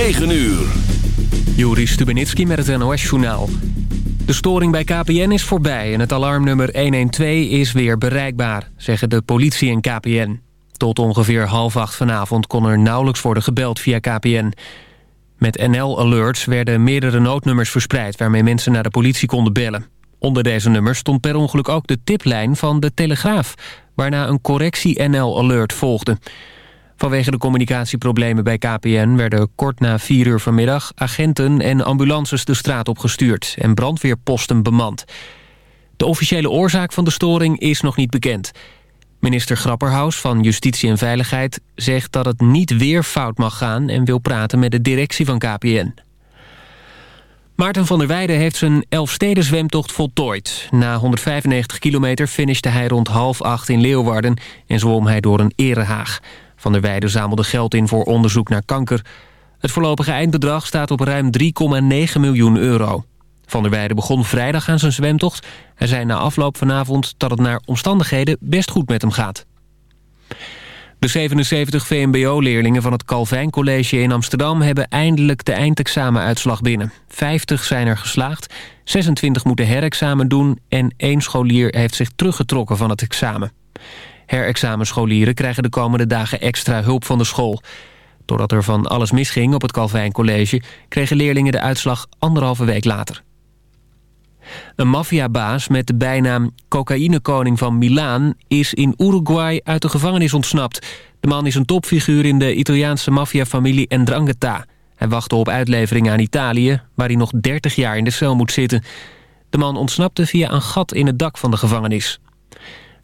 9 uur. Juri Stubenitski met het NOS-journaal. De storing bij KPN is voorbij en het alarmnummer 112 is weer bereikbaar, zeggen de politie en KPN. Tot ongeveer half acht vanavond kon er nauwelijks worden gebeld via KPN. Met NL-alerts werden meerdere noodnummers verspreid... waarmee mensen naar de politie konden bellen. Onder deze nummers stond per ongeluk ook de tiplijn van de Telegraaf... waarna een correctie NL-alert volgde. Vanwege de communicatieproblemen bij KPN... werden kort na vier uur vanmiddag agenten en ambulances de straat opgestuurd... en brandweerposten bemand. De officiële oorzaak van de storing is nog niet bekend... Minister Grapperhaus van Justitie en Veiligheid zegt dat het niet weer fout mag gaan... en wil praten met de directie van KPN. Maarten van der Weijden heeft zijn Elfsteden-zwemtocht voltooid. Na 195 kilometer finishte hij rond half acht in Leeuwarden... en zwom hij door een erehaag. Van der Weijden zamelde geld in voor onderzoek naar kanker. Het voorlopige eindbedrag staat op ruim 3,9 miljoen euro. Van der Weijden begon vrijdag aan zijn zwemtocht. Hij zei na afloop vanavond dat het naar omstandigheden best goed met hem gaat. De 77 VMBO-leerlingen van het Calvijn College in Amsterdam... hebben eindelijk de eindexamenuitslag binnen. 50 zijn er geslaagd, 26 moeten herexamen doen... en één scholier heeft zich teruggetrokken van het examen. Herexamenscholieren krijgen de komende dagen extra hulp van de school. Doordat er van alles misging op het Calvijn College... kregen leerlingen de uitslag anderhalve week later. Een maffiabaas met de bijnaam cocaïnekoning van Milaan... is in Uruguay uit de gevangenis ontsnapt. De man is een topfiguur in de Italiaanse maffiafamilie Ndrangheta. Hij wachtte op uitlevering aan Italië... waar hij nog 30 jaar in de cel moet zitten. De man ontsnapte via een gat in het dak van de gevangenis.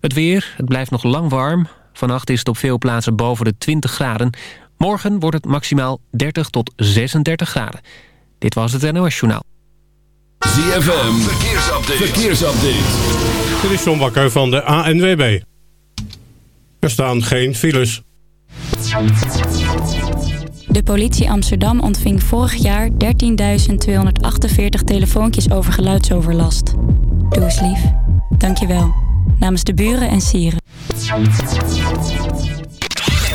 Het weer, het blijft nog lang warm. Vannacht is het op veel plaatsen boven de 20 graden. Morgen wordt het maximaal 30 tot 36 graden. Dit was het NOS Journaal. ZFM, verkeersupdate. verkeersupdate. Dit is John Bakker van de ANWB. Er staan geen files. De politie Amsterdam ontving vorig jaar 13.248 telefoontjes over geluidsoverlast. Doe eens lief. Dankjewel. Namens de buren en sieren.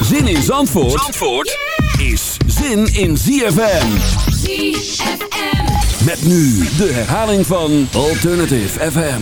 Zin in Zandvoort, Zandvoort is zin in ZFM. ZFM. Met nu de herhaling van Alternative FM.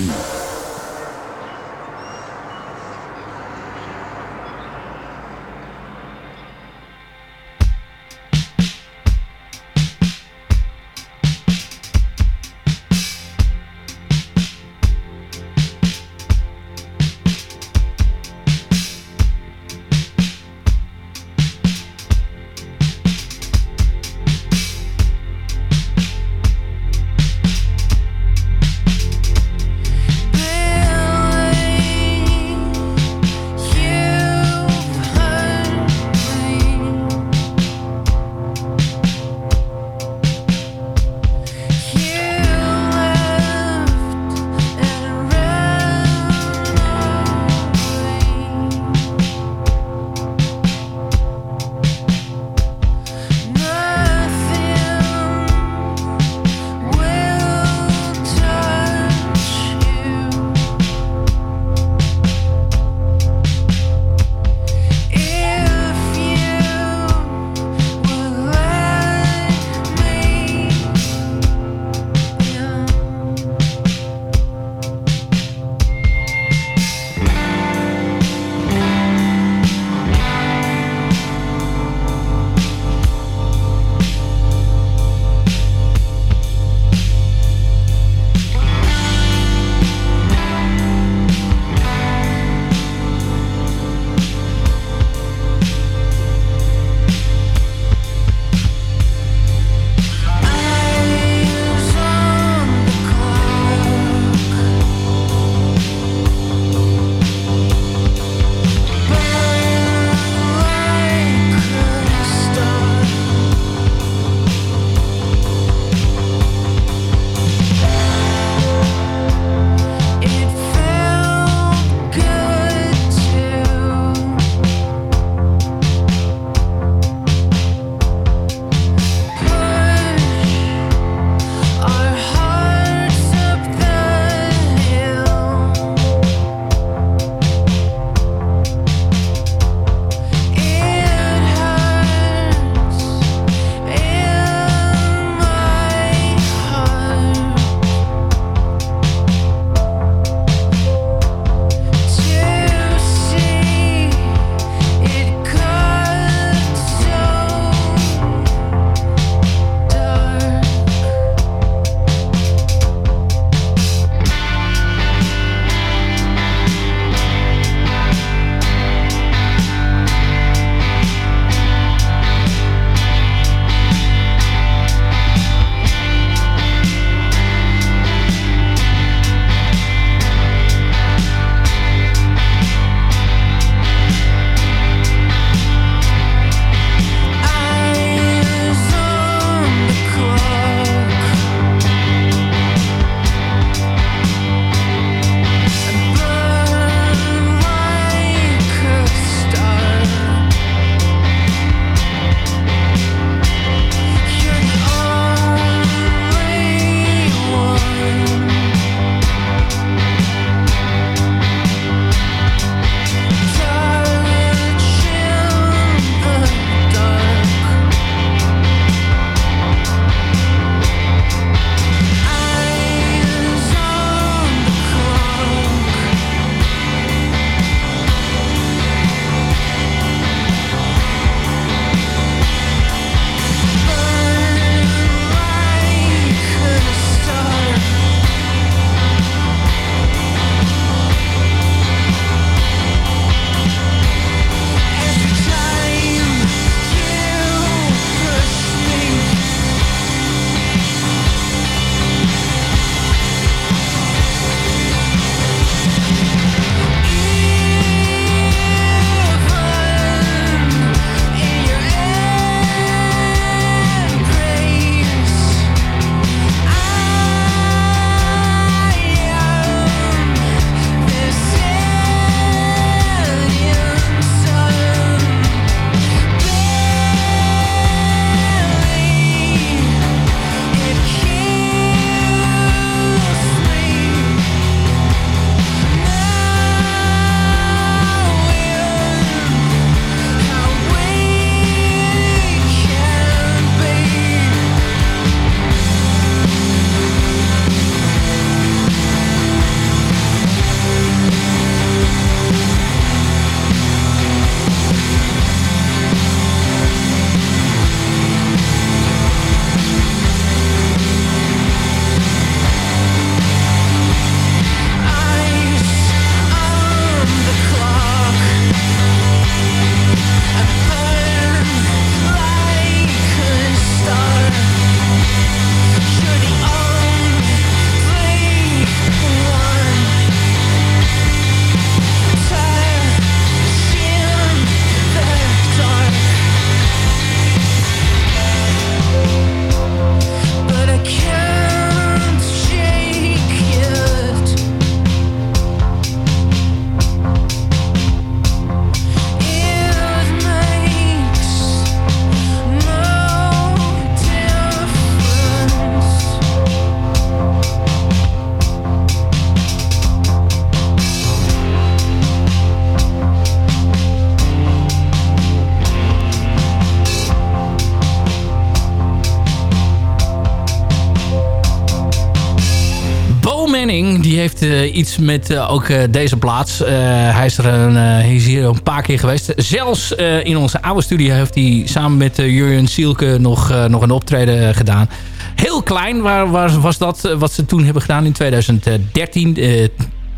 Iets met ook deze plaats. hij, is er een, is hier een paar keer geweest. Zelfs in onze oude studio heeft hij samen met Jurjen Sielke nog, nog een optreden gedaan. Heel klein waar, waar, was dat wat ze toen hebben gedaan in 2013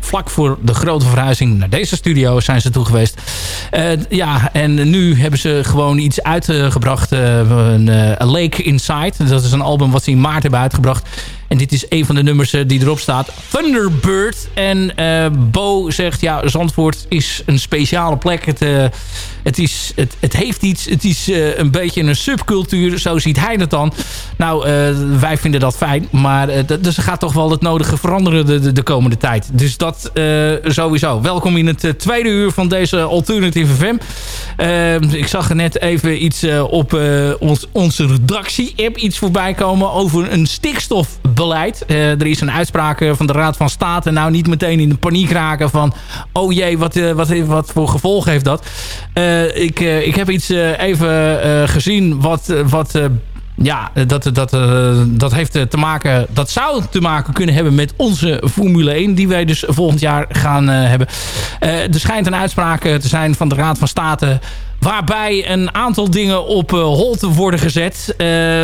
vlak voor de grote verhuizing naar deze studio zijn ze toe geweest. Ja, en nu hebben ze gewoon iets uitgebracht. Een uh, Lake Inside. Dat is een album wat ze in maart hebben uitgebracht. En dit is een van de nummers die erop staat. Thunderbird. En Bo zegt, ja, Zandvoort is een speciale plek. Het, het, is, het, het heeft iets. Het is een beetje een subcultuur. Zo ziet hij het dan. Nou, wij vinden dat fijn. Maar dus er gaat toch wel het nodige veranderen de, de, de komende tijd. Dus dat sowieso. Welkom in het tweede uur van deze Alternative FM. Ik zag er net even iets op ons, onze redactie-app iets voorbij komen over een stikstofbeleid. Er is een uitspraak van de Raad van State. Nou, niet meteen in de paniek raken van... oh jee, wat, wat, wat voor gevolg heeft dat? ik, ik heb iets even gezien wat... wat ja, dat, dat, eh, dat heeft te maken, dat zou te maken kunnen hebben met onze Formule 1, die wij dus volgend jaar gaan hebben. Er schijnt een uitspraak te zijn van de Raad van State waarbij een aantal dingen op hol te worden gezet.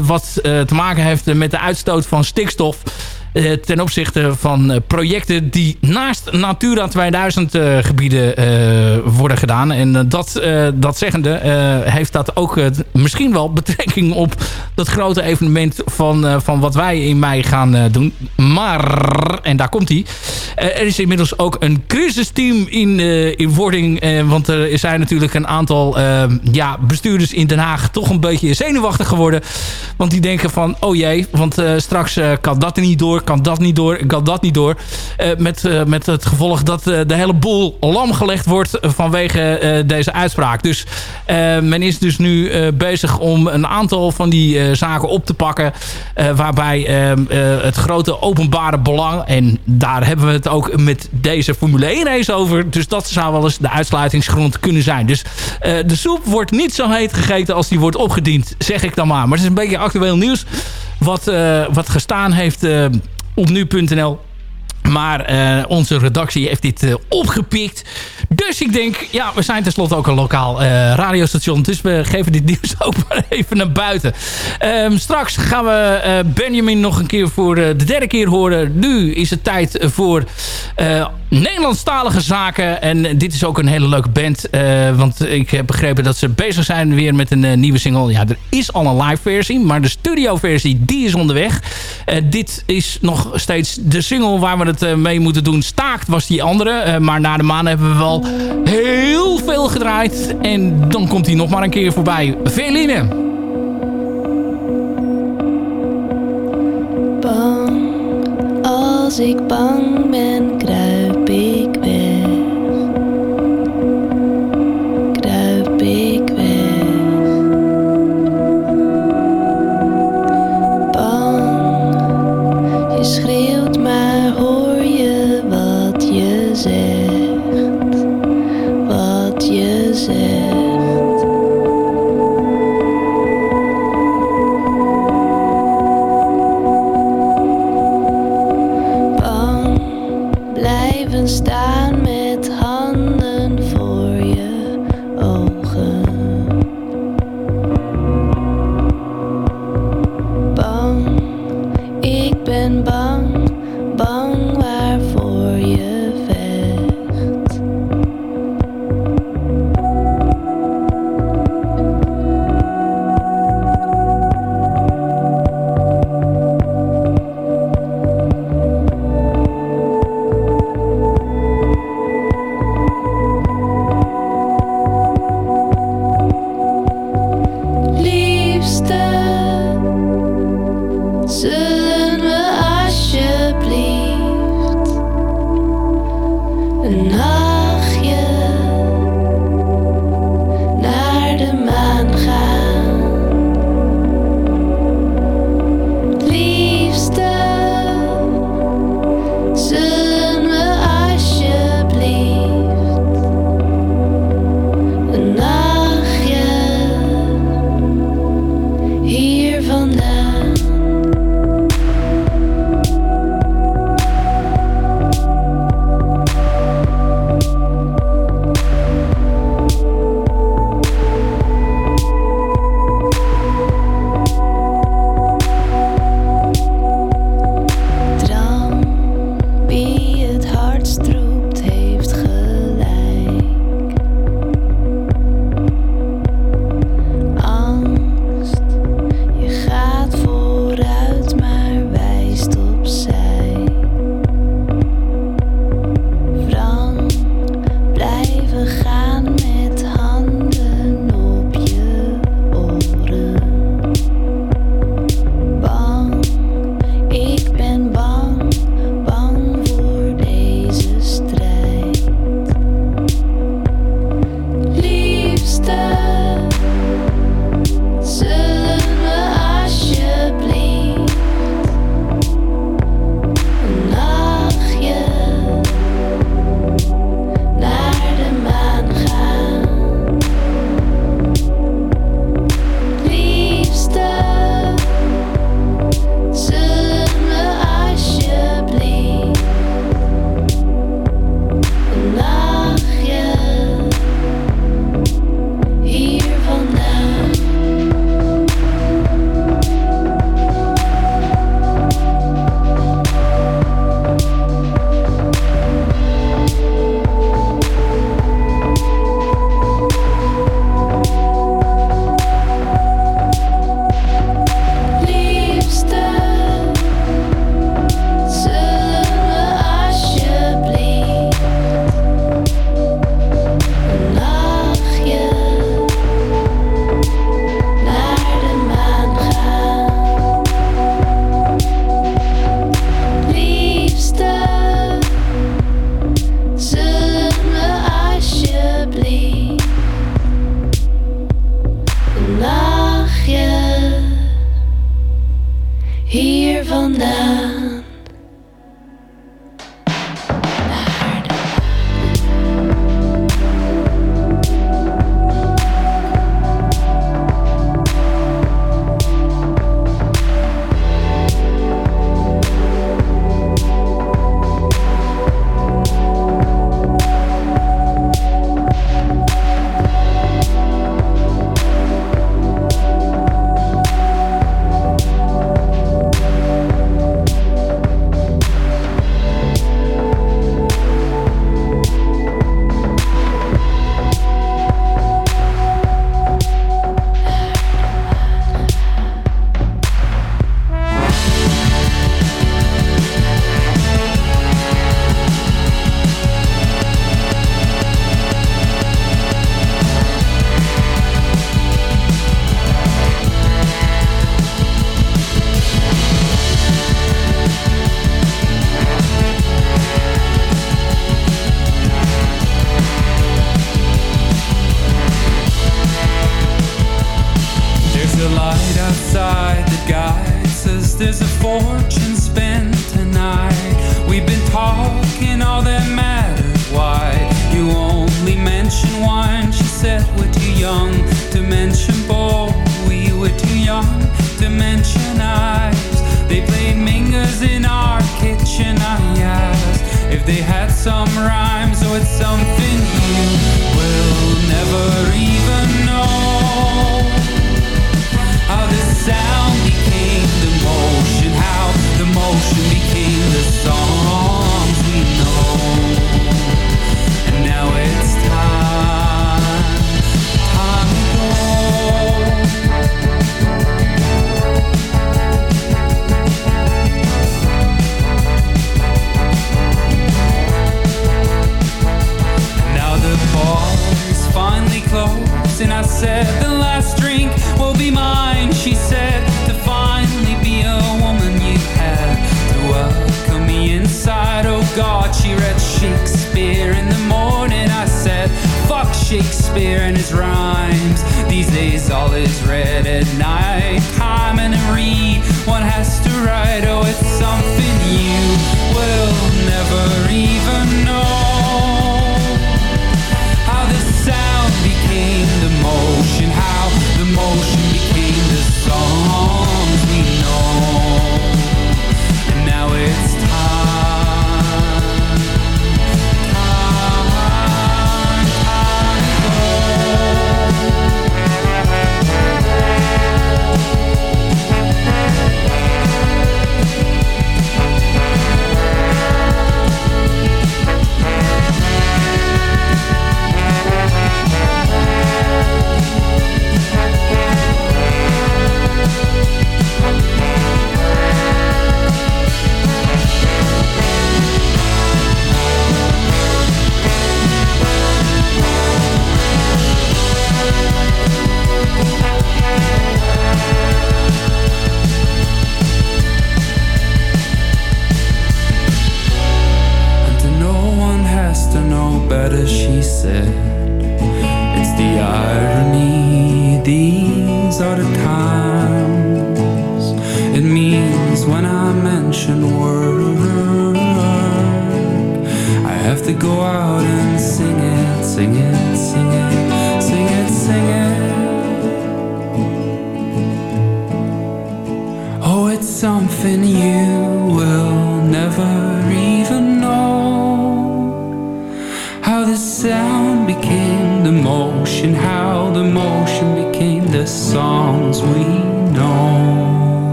wat te maken heeft met de uitstoot van stikstof. Eh, ten opzichte van eh, projecten die naast Natura 2000 eh, gebieden worden gedaan. En dat, dat zeggende heeft dat ook misschien wel betrekking op dat grote evenement van, van wat wij in mei gaan doen. Maar, en daar komt hij, er is inmiddels ook een crisisteam in, in wording. want er zijn natuurlijk een aantal ja, bestuurders in Den Haag toch een beetje zenuwachtig geworden. Want die denken van, oh jee, want straks kan dat er niet door kan dat niet door, kan dat niet door. Uh, met, uh, met het gevolg dat uh, de hele boel lam gelegd wordt vanwege deze uitspraak. Dus men is dus nu bezig om een aantal van die zaken op te pakken. waarbij het grote openbare belang, en daar hebben we het ook met deze Formule 1 race over. Dus dat zou wel eens de uitsluitingsgrond kunnen zijn. Dus de soep wordt niet zo heet gegeten als die wordt opgediend, zeg ik dan maar. Maar het is een beetje actueel nieuws wat, uh, wat gestaan heeft uh, op nu.nl. Maar uh, onze redactie heeft dit uh, opgepikt. Dus ik denk, ja, we zijn tenslotte ook een lokaal uh, radiostation. Dus we geven dit nieuws ook maar even naar buiten. Um, straks gaan we Benjamin nog een keer voor de derde keer horen. Nu is het tijd voor Nederlandstalige zaken. En dit is ook een hele leuke band. Want ik heb begrepen dat ze bezig zijn weer met een nieuwe single. Ja, er is al een live versie. Maar de studio versie, die is onderweg. Dit is nog steeds de single waar we het mee moeten doen. Staakt was die andere. maar na de maan hebben we wel heel veel gedraaid. En dan komt hij nog maar een keer voorbij. Veline. Bang, als ik bang ben, kruip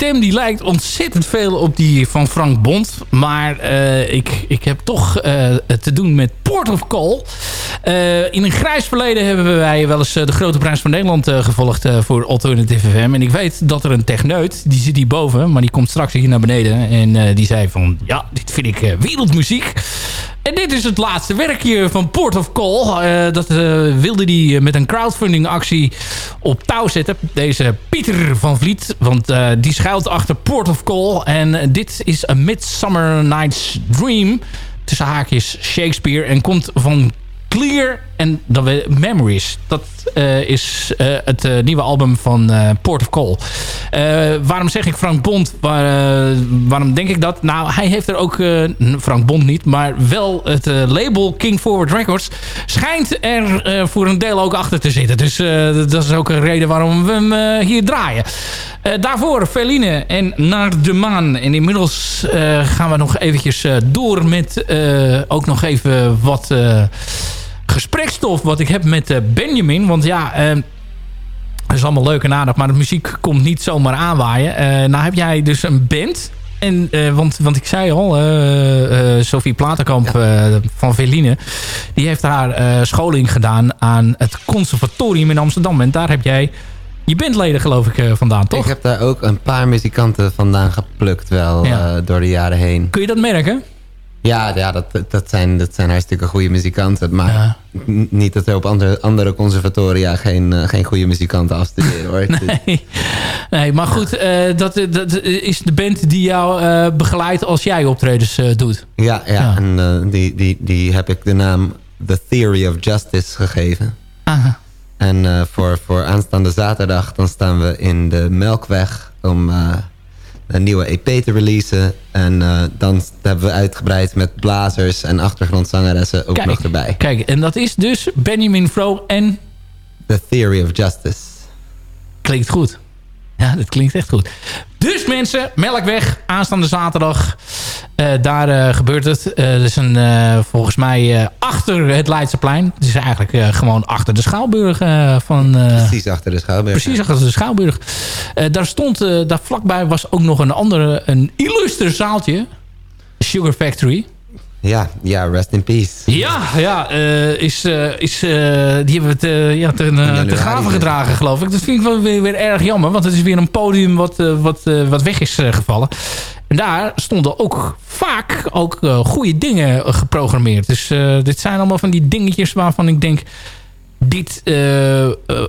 stem die lijkt ontzettend veel op die van Frank Bond. Maar uh, ik, ik heb toch uh, te doen met Port of Call. Uh, in een grijs verleden hebben wij wel eens de grote prijs van Nederland gevolgd voor Alternative FM. En ik weet dat er een techneut, die zit hierboven, maar die komt straks hier naar beneden. En die zei van, ja, dit vind ik wereldmuziek. Dit is het laatste werkje van Port of Call. Uh, dat uh, wilde hij met een crowdfunding actie op touw zetten. Deze Pieter van Vliet. Want die schuilt achter Port of Call. En dit is A Midsummer Night's Dream. Tussen haakjes Shakespeare. En komt van Clear en dan we Memories. Dat uh, is uh, het uh, nieuwe album van Port of Call. waarom zeg ik Frank Bond? Waar, waarom denk ik dat? Nou, hij heeft er ook, Frank Bond niet, maar wel het label King Forward Records schijnt er voor een deel ook achter te zitten. Dus dat is ook een reden waarom we hem hier draaien. daarvoor Feline en Naar de Maan. En inmiddels gaan we nog eventjes door met ook nog even wat gesprekstof wat ik heb met uh, Benjamin. Want ja, uh, dat is allemaal leuk en aardig. Maar de muziek komt niet zomaar aanwaaien. Uh, nou heb jij dus een band. En, want, want ik zei al, Sophie Platenkamp van Veline... die heeft haar scholing gedaan aan het conservatorium in Amsterdam. En daar heb jij je bandleden geloof ik vandaan, toch? Ik heb daar ook een paar muzikanten vandaan geplukt wel door de jaren heen. Kun je dat merken? Ja, ja dat, dat, zijn, dat zijn hartstikke goede muzikanten. Maar niet dat er op andere, andere conservatoria geen, uh, geen goede muzikanten afstuderen hoor. nee. nee, maar goed, uh, dat, dat is de band die jou uh, begeleidt als jij optredens doet. Ja, ja, ja. en die, die, die heb ik de naam The Theory of Justice gegeven. Aha. En voor, voor aanstaande zaterdag dan staan we in de Melkweg om een nieuwe EP te releasen. En uh, dan hebben we uitgebreid met blazers en achtergrondzangeressen ook nog erbij. Kijk, en dat is dus Benjamin Fro en... The Theory of Justice. Klinkt goed. Ja, dat klinkt echt goed. Dus mensen, Melkweg, aanstaande zaterdag. Uh, daar uh, gebeurt het. Uh, dat is een, volgens mij achter het Leidseplein. Het is eigenlijk gewoon achter de Schouwburg. van, precies achter de Schouwburg. Precies achter de Schouwburg. daar stond, daar vlakbij was ook nog een andere, een illustre zaaltje. Sugar Factory. Ja, ja, rest in peace. Ja, ja uh, is, uh, is, uh, die hebben we ja, ten, te graven gedragen, geloof ik. Dat vind ik wel weer, weer, erg jammer, want het is weer een podium wat, wat, wat weg is gevallen. En daar stonden ook vaak ook goede dingen geprogrammeerd. Dus dit zijn allemaal van die dingetjes waarvan ik denk... Dit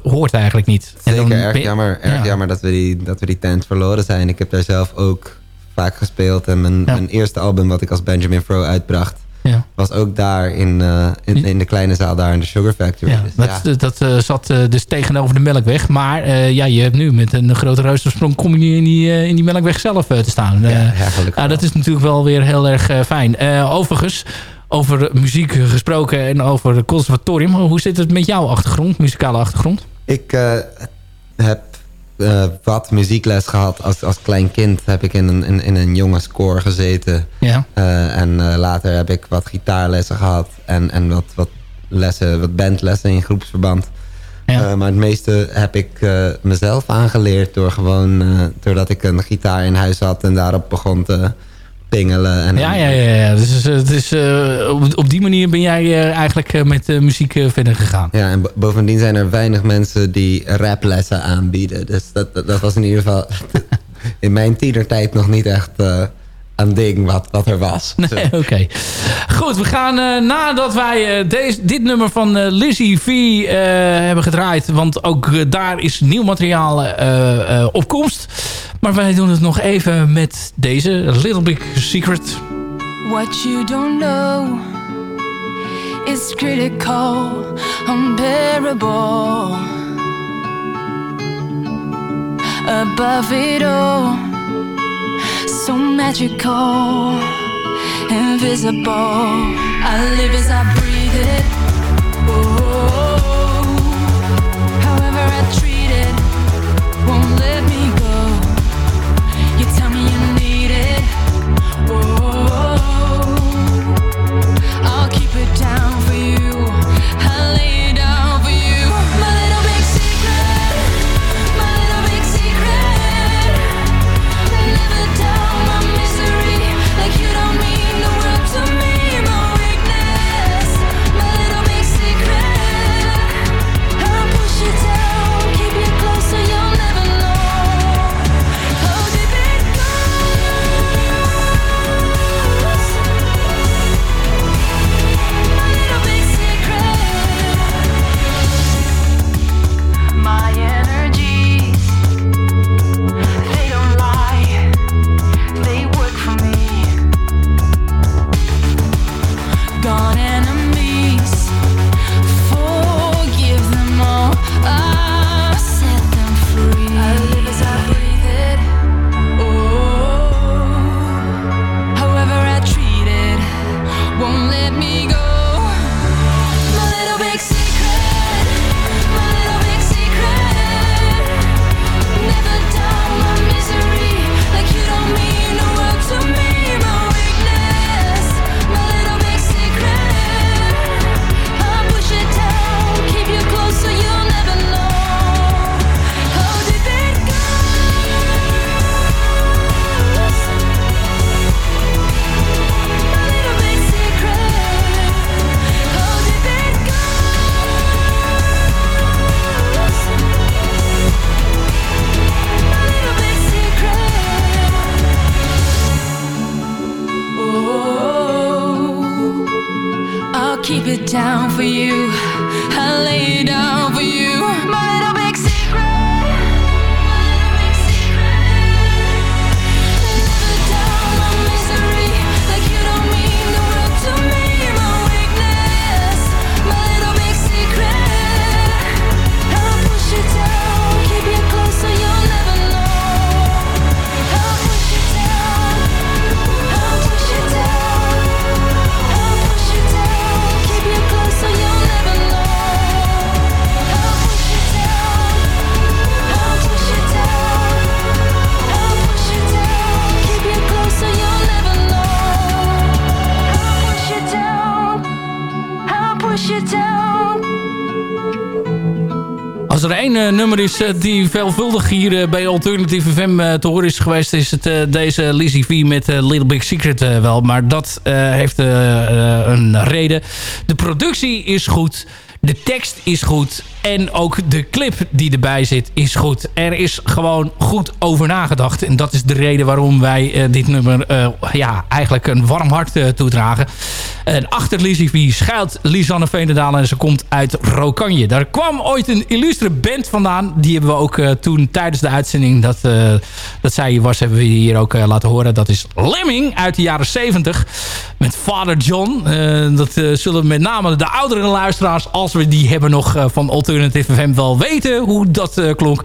hoort eigenlijk niet. Zeker, en dan erg, jammer, erg ja. jammer dat we, die, dat we die tent verloren zijn. Ik heb daar zelf ook vaak gespeeld. En mijn, mijn eerste album wat ik als Benjamin Fro uitbracht... Ja. was ook daar in, uh, in, in, de kleine zaal daar in de Sugar Factory. Ja, dus, dat, dat uh, zat uh, dus tegenover de Melkweg. Maar ja, je hebt nu met een grote reuzersprong... kom je in die, in die Melkweg zelf te staan. ja, dat is natuurlijk wel weer heel erg fijn. overigens, over muziek gesproken en over het conservatorium. Hoe zit het met jouw achtergrond, muzikale achtergrond? Ik heb uh, wat muziekles gehad. Als, als klein kind heb ik in een, in, in een jongenskoor gezeten. Ja. Uh, en uh, later heb ik wat gitaarlessen gehad. En, en wat, wat, lessen, wat bandlessen in groepsverband. Ja. maar het meeste heb ik mezelf aangeleerd door gewoon... doordat ik een gitaar in huis had en daarop begon te pingelen. En ja, ja, ja, ja. Dus, dus op, op, die manier ben jij uh, eigenlijk met muziek verder gegaan. Ja, en bovendien zijn er weinig mensen die raplessen aanbieden. Dus dat, dat, was in ieder geval in mijn tienertijd nog niet echt een ding wat, wat er was. Nee, oké. Goed, we gaan uh, nadat wij uh, deze, dit nummer van uh, Lizzie V hebben gedraaid... want ook daar is nieuw materiaal op komst. Maar wij doen het nog even met deze, Little Big Secret. What you don't know is critical, unbearable. Above it all, so magical, invisible. I live as I breathe it. Eh, die veelvuldig hier eh, bij Alternative FM eh, te horen is geweest... is het deze Lizzie V met Little Big Secret wel. Maar dat heeft een reden. De productie is goed. De tekst is goed. En ook de clip die erbij zit is goed. Er is gewoon goed over nagedacht. En dat is de reden waarom wij eh, dit nummer eh, ja, eigenlijk een warm hart eh, toedragen. En achter Lizzie schuilt Lisanne Veenendaal en ze komt uit Rokanje. Daar kwam ooit een illustre band vandaan. Die hebben we ook toen tijdens de uitzending dat, dat zij was, hebben we hier ook laten horen. Dat is Lemming uit de jaren 70 met Father John. Dat zullen met name de oudere luisteraars, als we die hebben nog eh, van Alternative FM wel weten hoe dat eh, klonk.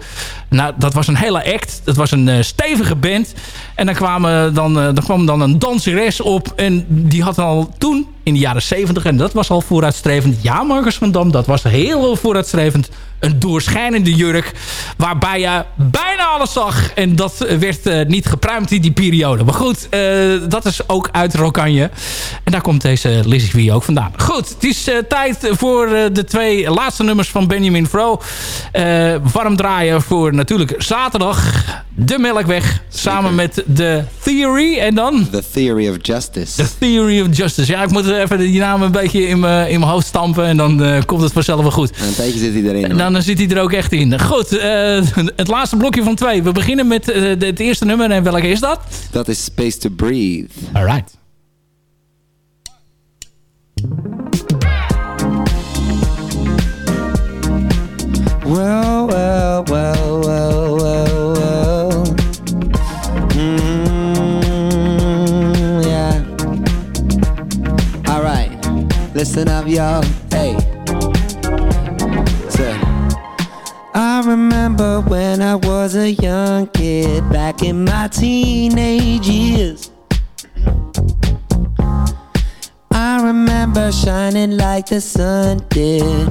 Nou, dat was een hele act. Dat was een eh, stevige band. En dan, kwamen dan, dan kwam dan een danseres op. En die had al toen, in de jaren 70, en dat was al vooruitstrevend. Ja, Marcus van Dam, dat was heel vooruitstrevend. Een doorschijnende jurk. Waarbij je bijna alles zag. En dat werd eh, niet gepruimd in die periode. Maar goed, eh, dat is ook uit Rokanje. En daar komt deze Lizzie V ook vandaan. Goed, het is eh, tijd voor de twee laatste nummers van Benjamin Fro. Warm draaien voor natuurlijk zaterdag. De Melkweg. Samen met The Theory. En dan... The Theory of Justice. The Theory of Justice. Ja, ik moet even die naam een beetje in mijn in mijn hoofd stampen. En dan eh, komt het vanzelf wel goed. En een tijdje zit hij erin. En dan zit hij er ook echt in. Goed, eh, het laatste blokje van twee. We beginnen met eh, het eerste nummer. En welke is dat? Dat is Space to Breathe. Alright. Well, well, well, well. Listen up, y'all. Hey. So, I remember when I was a young kid back in my teenage years. I remember shining like the sun did.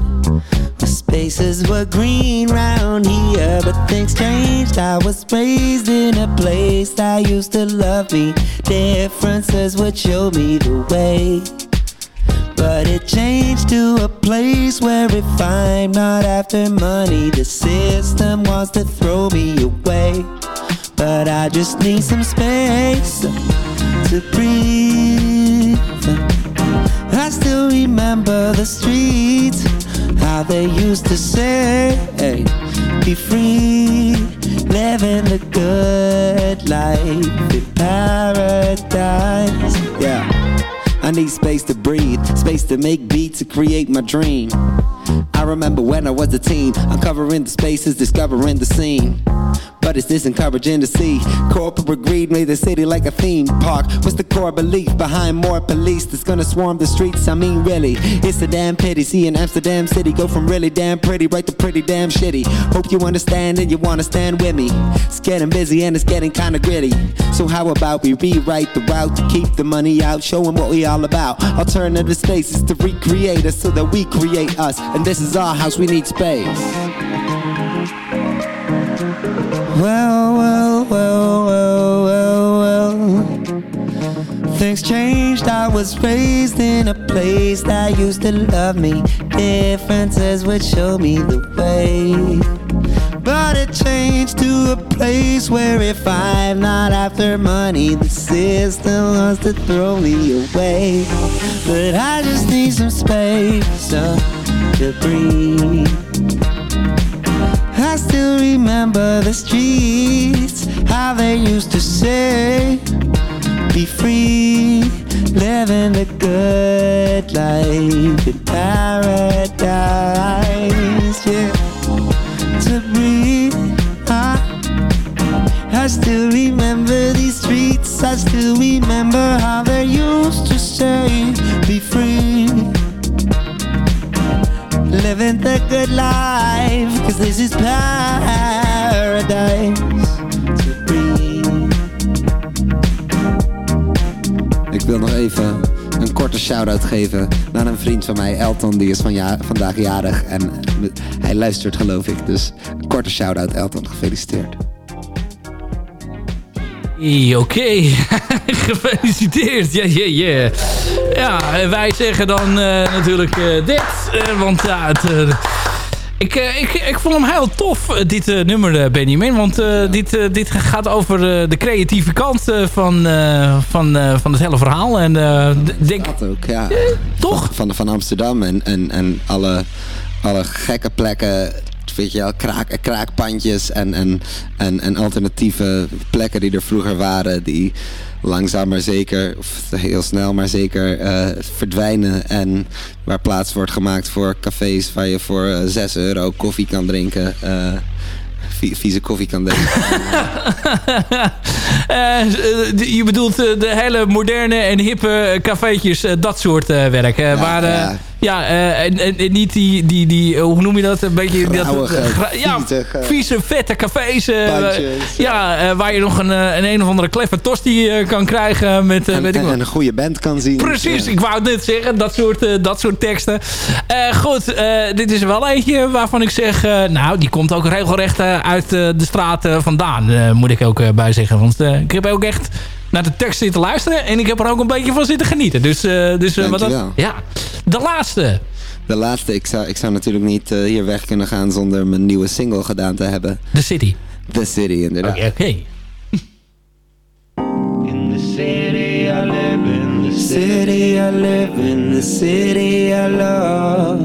The spaces were green round here, but things changed. I was raised in a place that used to love me. Differences would show me the way. But it changed to a place where if I'm not after money, the system wants to throw me away. But I just need some space to breathe. I still remember the streets, how they used to say, be free, living the good life in paradise. Yeah. I need space to breathe, space to make beats to create my dream. I remember when I was a teen, uncovering the spaces, discovering the scene. But it's this encouraging to see corporate greed made the city like a theme park. What's the core belief behind more police that's gonna swarm the streets? I mean, really, it's a damn pity seeing Amsterdam City go from really damn pretty right to pretty damn shitty. Hope you understand and you wanna stand with me. It's getting busy and it's getting kinda gritty. So how about we rewrite the route to keep the money out, showing what we all about? Alternative spaces to recreate us so that we create us. And this is our house, we need space. Well, well, well, well, well, well. Things changed. I was raised in a place that used to love me. Differences would show me the way. But it changed to a place where if I'm not after money, the system wants to throw me away. But I just need some space uh, to breathe. I still remember the streets, how they used to say, be free, living the good life in paradise, yeah. To breathe, I, I still remember these streets. I still remember how they used to say, "Be free." Living the good life, this is paradise. To breathe. Ik wil nog even een korte shout-out geven naar een vriend van mij, Elton. Die is van ja, vandaag jarig en hij luistert geloof ik. Dus een korte shout-out Elton, gefeliciteerd. Oké, gefeliciteerd. Ja, ja, ja. Ja, en wij zeggen dan eh, natuurlijk eh, dit. eh, want ja, het, eh, ik, eh, ik, ik vond hem heel tof, eh, dit eh, nummer, Benjamin. Want dit, dit gaat over de creatieve kant van, van, van het hele verhaal. En denk, Dat ook, ja. toch? Van, van Amsterdam en, en, en alle, alle gekke plekken. Weet je wel, kraak, kraakpandjes en, en, en, en alternatieve plekken die er vroeger waren. Die langzaam maar zeker, of heel snel maar zeker, eh, verdwijnen. En waar plaats wordt gemaakt voor cafés waar je voor eh, 6 euro koffie kan drinken. eh, vi- vieze koffie kan drinken. Eh, eh, je bedoelt eh, de hele moderne en hippe cafeetjes, eh, dat soort eh, werk. eh, waar, eh, ja. Ja, eh, en, en, en niet die, die, die eh, hoe noem je dat? Een beetje dat, gra- ja, vieze, vette cafés. eh, Bandjes, ja, eh, waar je nog een, eh, een een of andere kleffe tosti eh, kan krijgen met, eh, en, weet ik en, wat. en een goede band kan zien. Precies, ik wou het net zeggen. Dat soort, eh, dat soort teksten. Eh, goed, eh, dit is wel eentje waarvan ik zeg... eh, nou, die komt ook regelrecht eh, uit eh, de straat eh, vandaan. eh, moet ik ook eh, bij zeggen. Want eh, ik heb ook echt naar de tekst zitten luisteren. En ik heb er ook een beetje van zitten genieten. Dus, eh, dus eh, wat dat, ja, de laatste. De laatste, ik zou, ik zou natuurlijk niet eh, hier weg kunnen gaan zonder mijn nieuwe single gedaan te hebben. The City. The City, inderdaad. Oké, oké. In the city I live in, the city I live in, the city I love.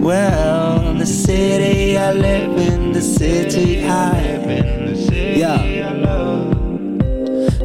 Well, the city I live in, the city I live in, the city I love.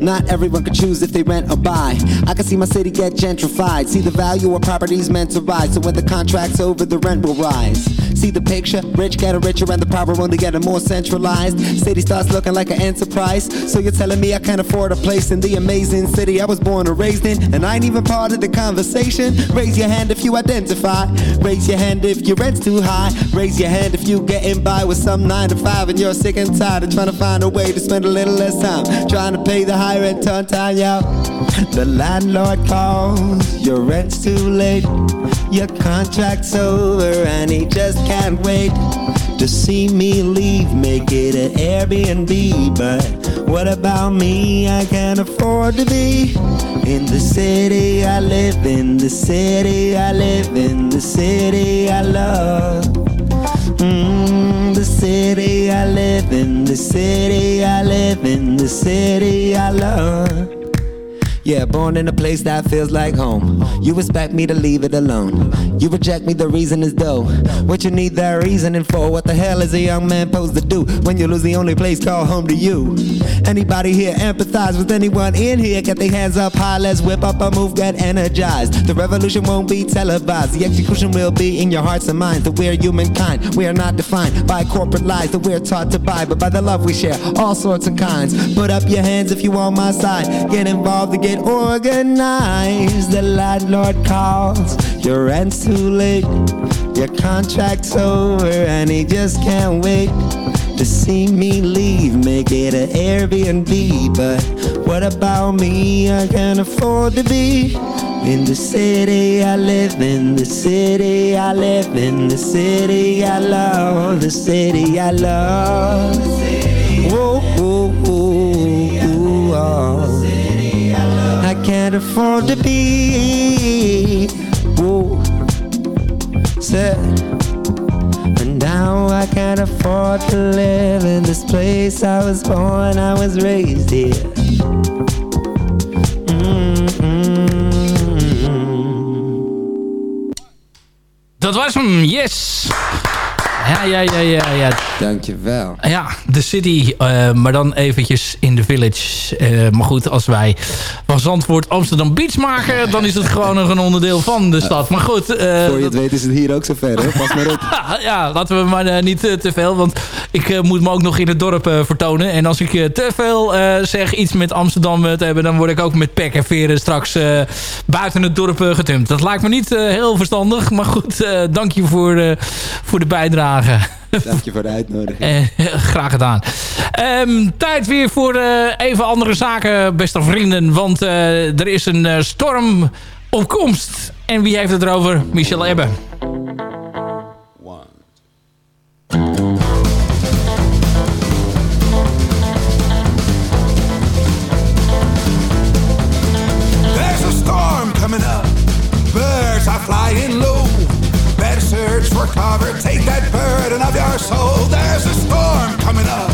Not everyone can choose if they rent or buy. I can see my city get gentrified. See the value of properties meant to rise. So when the contract's over, the rent will rise. See the picture? Rich getting richer and the power only getting more centralized. City starts looking like an enterprise. So you're telling me I can't afford a place in the amazing city I was born and raised in? And I ain't even part of the conversation. Raise your hand if you identify. Raise your hand if your rent's too high. Raise your hand if you getting by with some 9 to 5 and you're sick and tired of trying to find a way to spend a little less time. Trying to pay the high rent on time, yo. The landlord calls, your rent's too late. Your contract's over and he just can't wait to see me leave. Make it an Airbnb, but what about me? I can't afford to be in the city I live in, the city I live in, the city I love. Mm, the city I live in, the city I live in, the city I love. Yeah, born in a place that feels like home. You expect me to leave it alone. You reject me, the reason is though. What you need that reasoning for? What the hell is a young man supposed to do when you lose the only place called home to you? Anybody here empathize with anyone in here? Get their hands up high, let's whip up a move, get energized. The revolution won't be televised. The execution will be in your hearts and minds. That we're humankind. We are not defined by corporate lies that we're taught to buy, but by the love we share, all sorts and kinds. Put up your hands if you on my side. Get involved to get organized. The landlord calls, your rent's too late. Your contract's over and he just can't wait to see me leave. Make it an Airbnb, but what about me? I can't afford to be. In the city I live in, the city I live in, the city I love, the city I love. Whoa, whoa, whoa, whoa, can't afford to be. Whoa, said. And now I can't afford to live in this place I was born, I was raised here. Mm-mm. Dat was hem, yes. Ja, ja, ja, ja. ja. Dankjewel. Ja, de city, eh, maar dan eventjes in de village. Eh, maar goed, als wij van Zandvoort Amsterdam Beach maken... dan is het gewoon nog een onderdeel van de stad. Maar goed... eh, Voor je het weet is het hier ook zover, hè? Pas maar op. ja, laten we maar eh, niet eh, te veel. Want ik eh, moet me ook nog in het dorp eh, vertonen. En als ik eh, te veel eh, zeg iets met Amsterdam eh, te hebben... dan word ik ook met pek en veren straks eh, buiten het dorp eh, getumpt. Dat lijkt me niet eh, heel verstandig. Maar goed, eh, dank je voor, eh, voor de bijdrage. Dank je voor de uitnodiging. Eh, graag gedaan. Ehm, tijd weer voor eh, even andere zaken, beste vrienden. Want eh, er is een storm op komst. En wie heeft het erover? Michel Ebbe. Search. Take that burden of your soul. There's a storm coming up.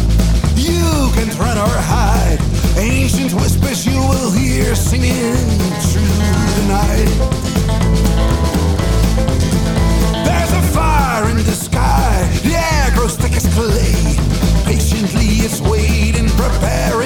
You can run or hide. Ancient whispers you will hear singing through the night. There's a fire in the sky. The air grows thick as clay. Patiently it's waiting, preparing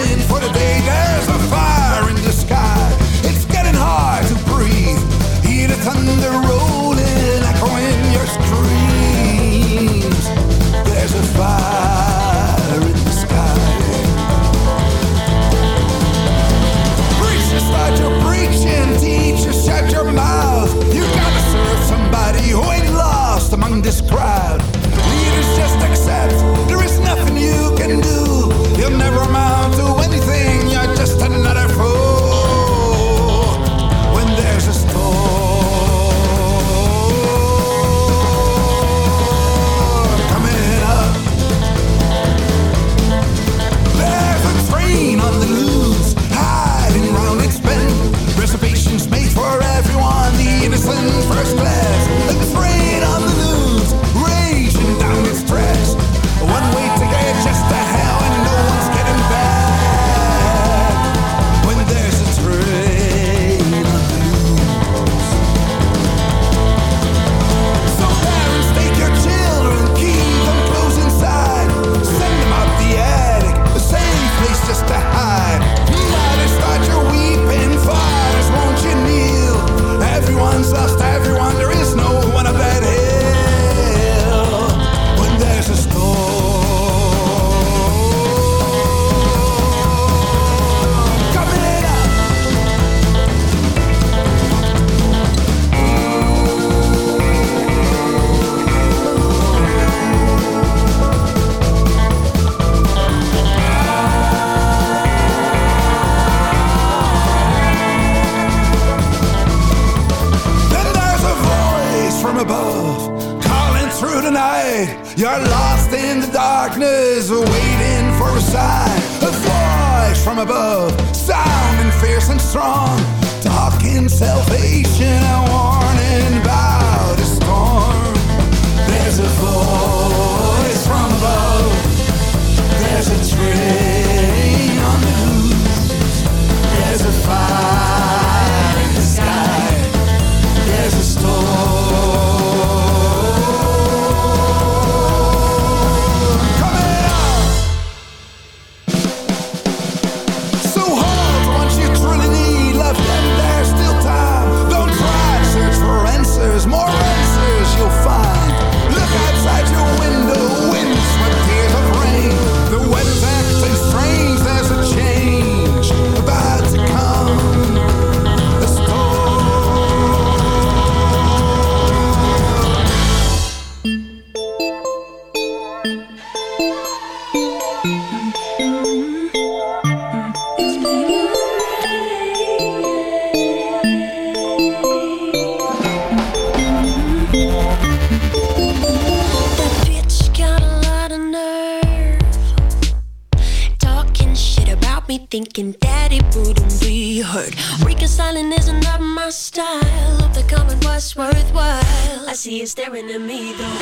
thinking daddy wouldn't be hurt. Reconciling isn't not my style. Hope the comment was worthwhile. I see you staring at me though.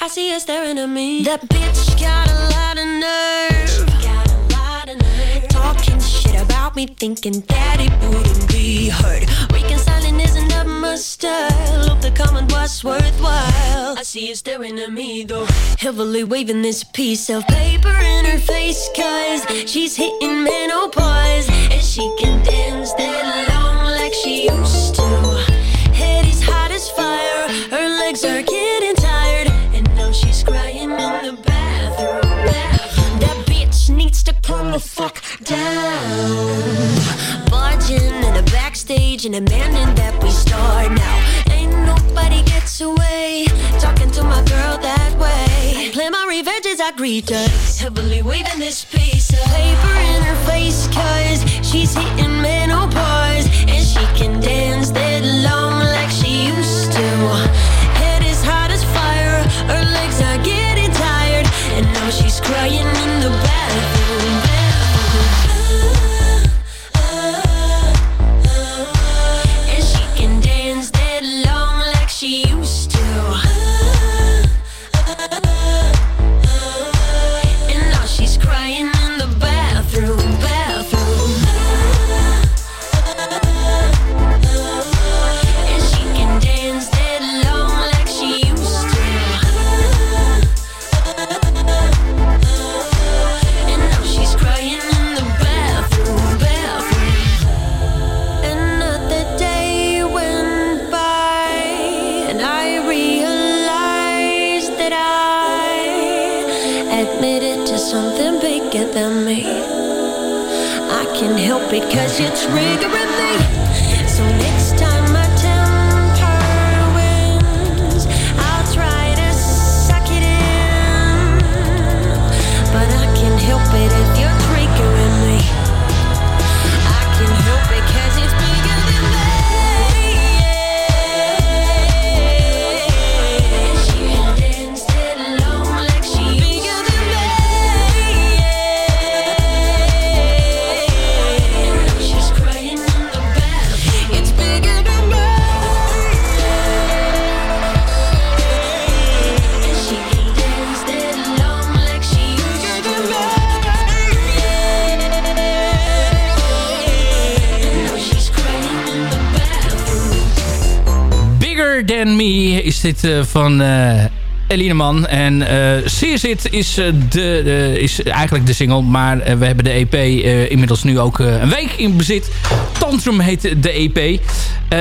I see you staring at me. That bitch got a lot of nerve. A. Talking shit about me, thinking daddy wouldn't be hurt. Reconciling isn't up my. Hope the comment was worthwhile. I see you staring at me though, heavily waving this piece of paper in her face. Cause she's hitting menopause. And she can dance that long the fuck down. Barging in the backstage and that we start now. Ain't nobody gets away. Talking to my girl that way. Play my revenge as I greet her. Heavily waving this piece of paper in her face. Cause she's hitting menopause. And she can dance help it dit eh, van eh Elineman. En Sears It is, de, de- is eigenlijk de single. Maar we hebben de EP inmiddels nu ook een week in bezit. Tantrum heet de EP. Eh,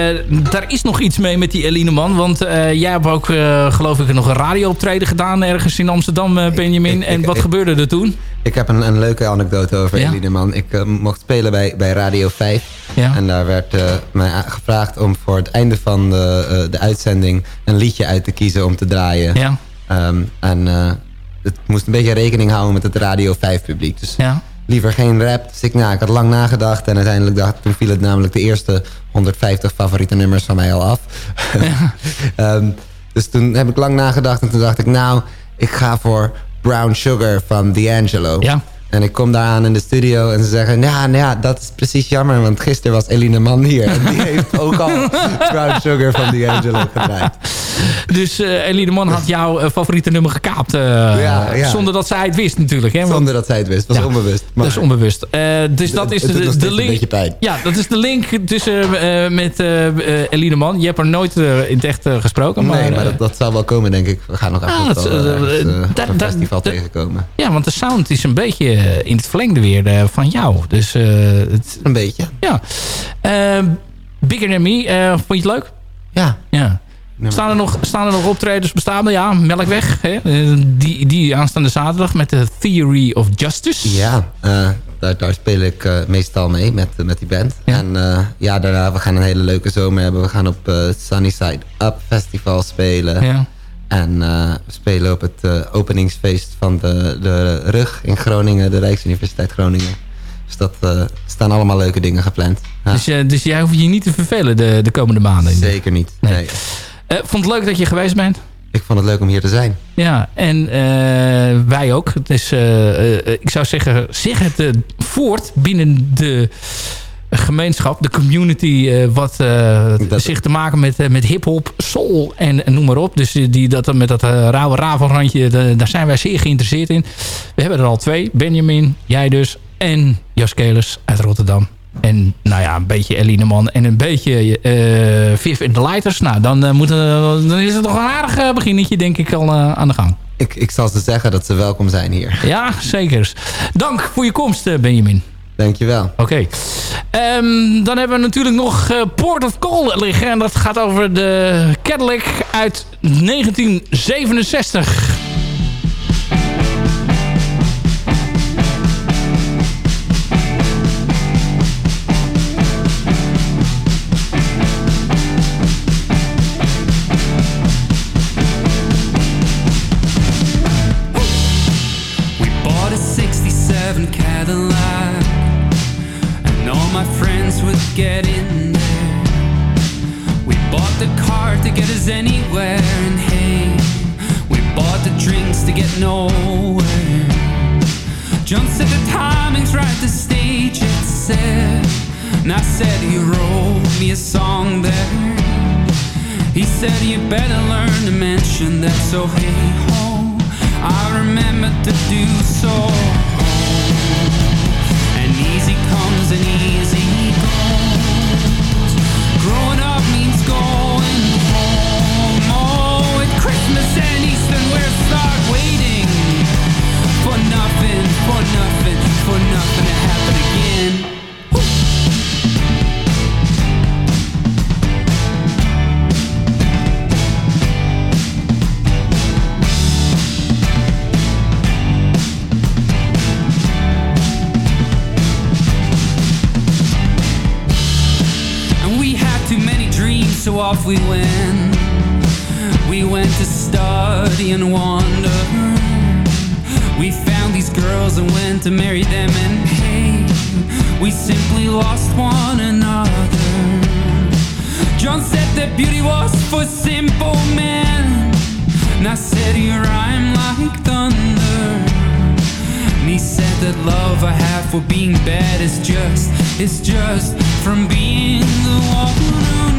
daar is nog iets mee met die Elineman. Want jij hebt ook, geloof ik, nog een radiooptreden gedaan ergens in Amsterdam, Benjamin. en wat gebeurde er toen? Ik heb een, een leuke anekdote over Ja? Elineman. Ik mocht spelen bij, bij Radio 5. Ja. En daar werd eh, mij gevraagd om voor het einde van de, eh, de uitzending... een liedje uit te kiezen om te draaien. Ja. Ehm, en eh, het moest een beetje rekening houden met het Radio 5 publiek. Dus Ja. liever geen rap. Dus ik, nou, ik had lang nagedacht. En uiteindelijk dacht, toen viel het namelijk de eerste 150 favoriete nummers van mij al af. Ehm, dus toen heb ik lang nagedacht. En toen dacht ik, nou, ik ga voor Brown Sugar van D'Angelo. Ja. En ik kom daar aan in de studio en ze zeggen... Ja, nou ja, dat is precies jammer, want gisteren was Eline Man hier. En die heeft ook al Brown Sugar van D'Angelo gedraaid. Dus eh Eline Man had jouw eh, favoriete nummer gekaapt. eh, Ja, ja. Zonder dat zij het wist natuurlijk. Hè? Want- Zonder dat zij het wist. was Ja, onbewust. Dat is onbewust. Dus dat is de, link. beetje pijn. Ja, dat is de link tussen met Eline Man. Je hebt haar nooit in het echt gesproken. Maar, nee, maar dat, dat zal wel komen, denk ik. We gaan nog even Ah, dat- een festival tegenkomen. ja, want de sound is een beetje in het verlengde weer van jou. Dus het, Een beetje. ja. Bigger Than Me, vond je het leuk? Ja. Ja. Staan er, nog, staan er nog optredens bestaande? Ja, Melkweg. Hè? Eh, die, die aanstaande zaterdag met de Theory of Justice. Ja, eh, daar, daar speel ik eh, meestal mee met, met die band. Ja. En ja, daarna, we gaan een hele leuke zomer hebben. We gaan op Sunnyside Up Festival spelen. Ja. En we spelen op het openingsfeest van de, de RUG in Groningen, de Rijksuniversiteit Groningen. Dus dat staan allemaal leuke dingen gepland. Ja, Dus, dus jij hoeft je niet te vervelen de, de komende maanden. zeker niet. Nee. Nee. Eh, vond het leuk dat je geweest bent? Ik vond het leuk om hier te zijn. Ja, en eh, wij ook. Dus ik zou zeggen, zeg het voort binnen de gemeenschap, de community, wat Dat- zich te maken met, met hip-hop, soul en, en noem maar op. Dus die, dat, met dat rauwe ravelrandje, daar zijn wij zeer geïnteresseerd in. We hebben er al twee: Benjamin, jij dus, en Jas Kelers uit Rotterdam. En nou ja, een beetje Elineman en een beetje eh Viv in de Lighters. Nou, dan, eh, moeten, dan is het toch een aardig eh, beginnetje, denk ik, al aan de gang. Ik, ik zal ze zeggen dat ze welkom zijn hier. Ja, zeker. Dank voor je komst, Benjamin. Dankjewel. Oké. Ehm, dan hebben we natuurlijk nog eh, Port of Call liggen. En dat gaat over de Cadillac uit 1967. I said he wrote me a song there. He said you better learn to mention that So hey ho, I remember to do so. And easy comes and easy goes. Growing up means going home. Oh, at Christmas and Easter we'll start waiting For nothing, for nothing, for nothing we went. We went to study and wander. We found these girls and went to marry them, and hey, we simply lost one another. John said that beauty was for simple men, and I said you rhyme like thunder. And he said that love I have for being bad is just, is just from being the one who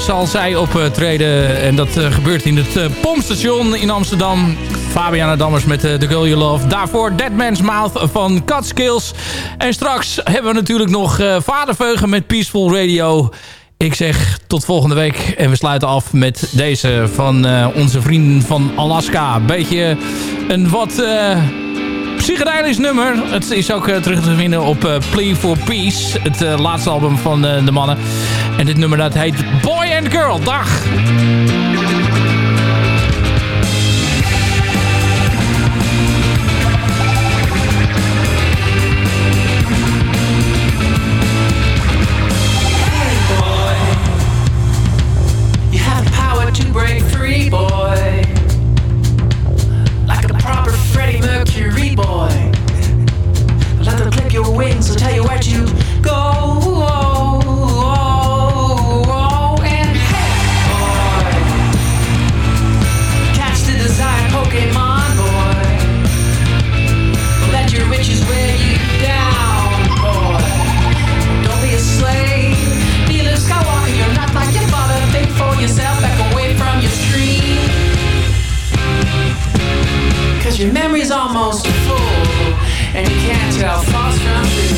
zal zij optreden. Eh, en dat eh, gebeurt in het eh, Pompstation in Amsterdam. Fabiana Dammers met The Girl You Love. Daarvoor Dead Man's Mouth van Catskills. En straks hebben we natuurlijk nog Vaderveugen met Peaceful Radio. Ik zeg tot volgende week. En we sluiten af met deze van onze vrienden van Alaska. Beetje een wat... Uh, psychedelisch nummer. Het is ook terug te vinden op Plea for Peace. Het laatste album van de mannen. En dit nummer dat heet Boy and Girl. Dag! Mercury boy. Let them clip your wings, I'll tell you where to go. Your memory's almost full, and you can't tell false from true.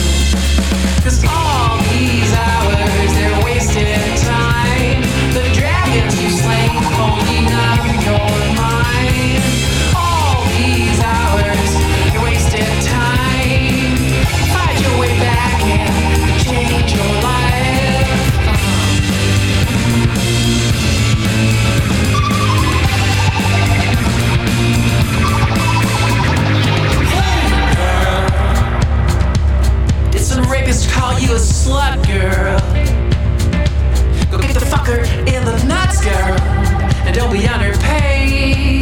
you a slut, girl. Go get the fucker in the nuts, girl. And don't be underpaid.